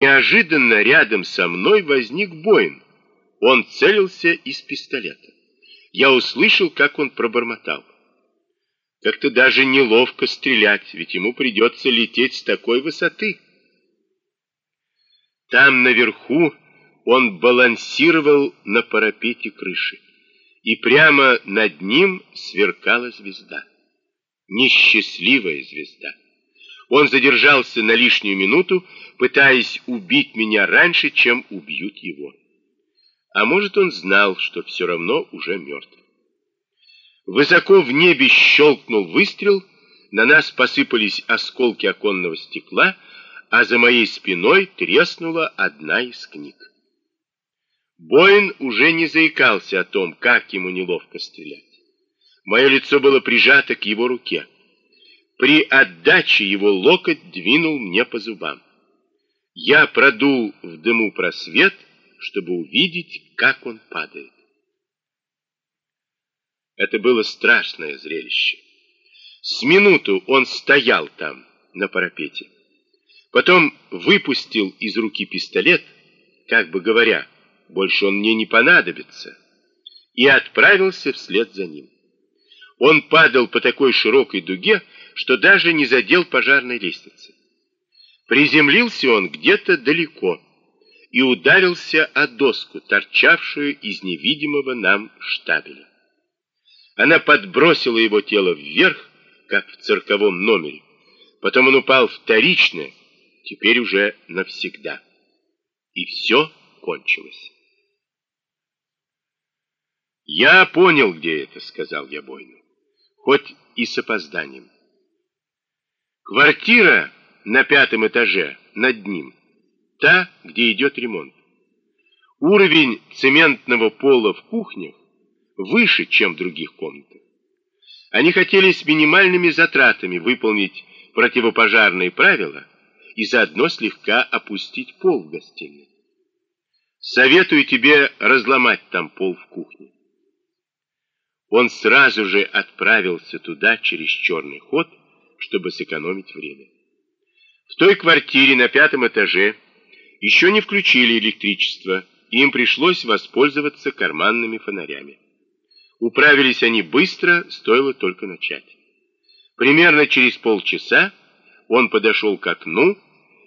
Неожиданно рядом со мной возник Боин. Он целился из пистолета. Я услышал, как он пробормотал. Как-то даже неловко стрелять, ведь ему придется лететь с такой высоты. Там наверху он балансировал на парапете крыши, и прямо над ним сверкала звезда. Несчастливая звезда. Он задержался на лишнюю минуту, пытаясь убить меня раньше, чем убьют его. А может, он знал, что все равно уже мертв. Высоко в небе щелкнул выстрел, на нас посыпались осколки оконного стекла, а за моей спиной треснула одна из книг. Боин уже не заикался о том, как ему неловко стрелять. Мое лицо было прижато к его руке. При отдаче его локоть двинул мне по зубам. Я продул в дыму просвет, чтобы увидеть, как он падает. Это было страшное зрелище. С минуту он стоял там, на парапете. Потом выпустил из руки пистолет, как бы говоря, больше он мне не понадобится, и отправился вслед за ним. Он падал по такой широкой дуге, что даже не задел пожарной лестницы. Приземлился он где-то далеко и ударился о доску, торчавшую из невидимого нам штабеля. Она подбросила его тело вверх, как в цирковом номере. Потом он упал вторично, теперь уже навсегда. И все кончилось. «Я понял, где это», — сказал я Бойну, хоть и с опозданием. Квартира на пятом этаже, над ним, та, где идет ремонт. Уровень цементного пола в кухнях выше, чем в других комнатах. Они хотели с минимальными затратами выполнить противопожарные правила и заодно слегка опустить пол в гостиной. Советую тебе разломать там пол в кухне. Он сразу же отправился туда через черный ход, чтобы сэкономить время. В той квартире на пятом этаже еще не включили электричество, и им пришлось воспользоваться карманными фонарями. Управились они быстро, стоило только начать. Примерно через полчаса он подошел к окну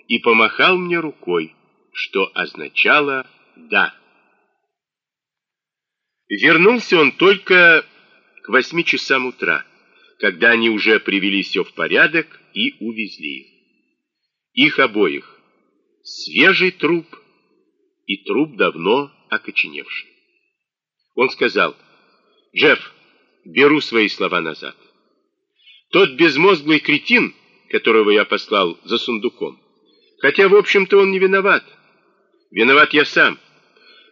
и помахал мне рукой, что означало «да». Вернулся он только к восьми часам утра, когда они уже привели все в порядок и увезли их. Их обоих. Свежий труп и труп давно окоченевший. Он сказал, «Джефф, беру свои слова назад. Тот безмозглый кретин, которого я послал за сундуком, хотя, в общем-то, он не виноват. Виноват я сам.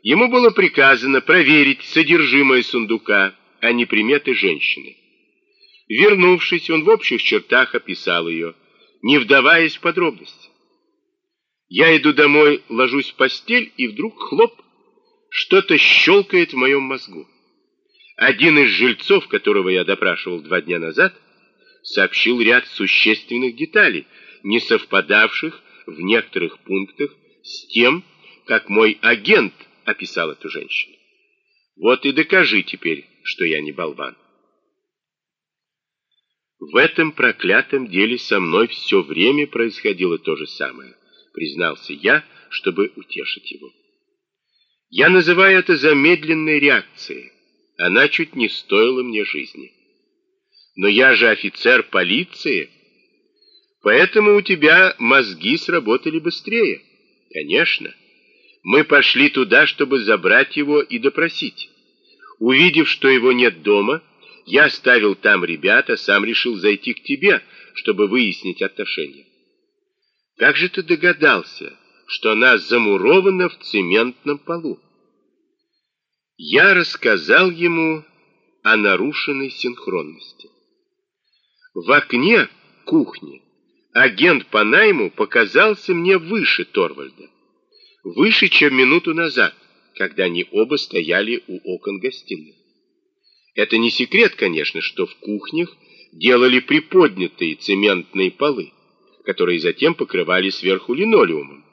Ему было приказано проверить содержимое сундука, а не приметы женщины. Вернувшись, он в общих чертах описал ее, не вдаваясь в подробности. Я иду домой, ложусь в постель, и вдруг хлоп, что-то щелкает в моем мозгу. Один из жильцов, которого я допрашивал два дня назад, сообщил ряд существенных деталей, не совпадавших в некоторых пунктах с тем, как мой агент описал эту женщину. Вот и докажи теперь, что я не болван. В этом проклятом деле со мной все время происходило то же самое, признался я, чтобы утешить его. Я называю это замедленной реакцией. Она чуть не стоила мне жизни. Но я же офицер полиции, поэтому у тебя мозги сработали быстрее. Конечно. Мы пошли туда, чтобы забрать его и допросить. Увидев, что его нет дома, я оставил там ребят, а сам решил зайти к тебе, чтобы выяснить отношения. Как же ты догадался, что она замурована в цементном полу? Я рассказал ему о нарушенной синхронности. В окне кухни агент по найму показался мне выше Торвальда. Выше, чем минуту назад когда они оба стояли у окон гостиной. Это не секрет, конечно, что в кухнях делали приподнятые цементные полы, которые затем покрывали сверху линолеумом,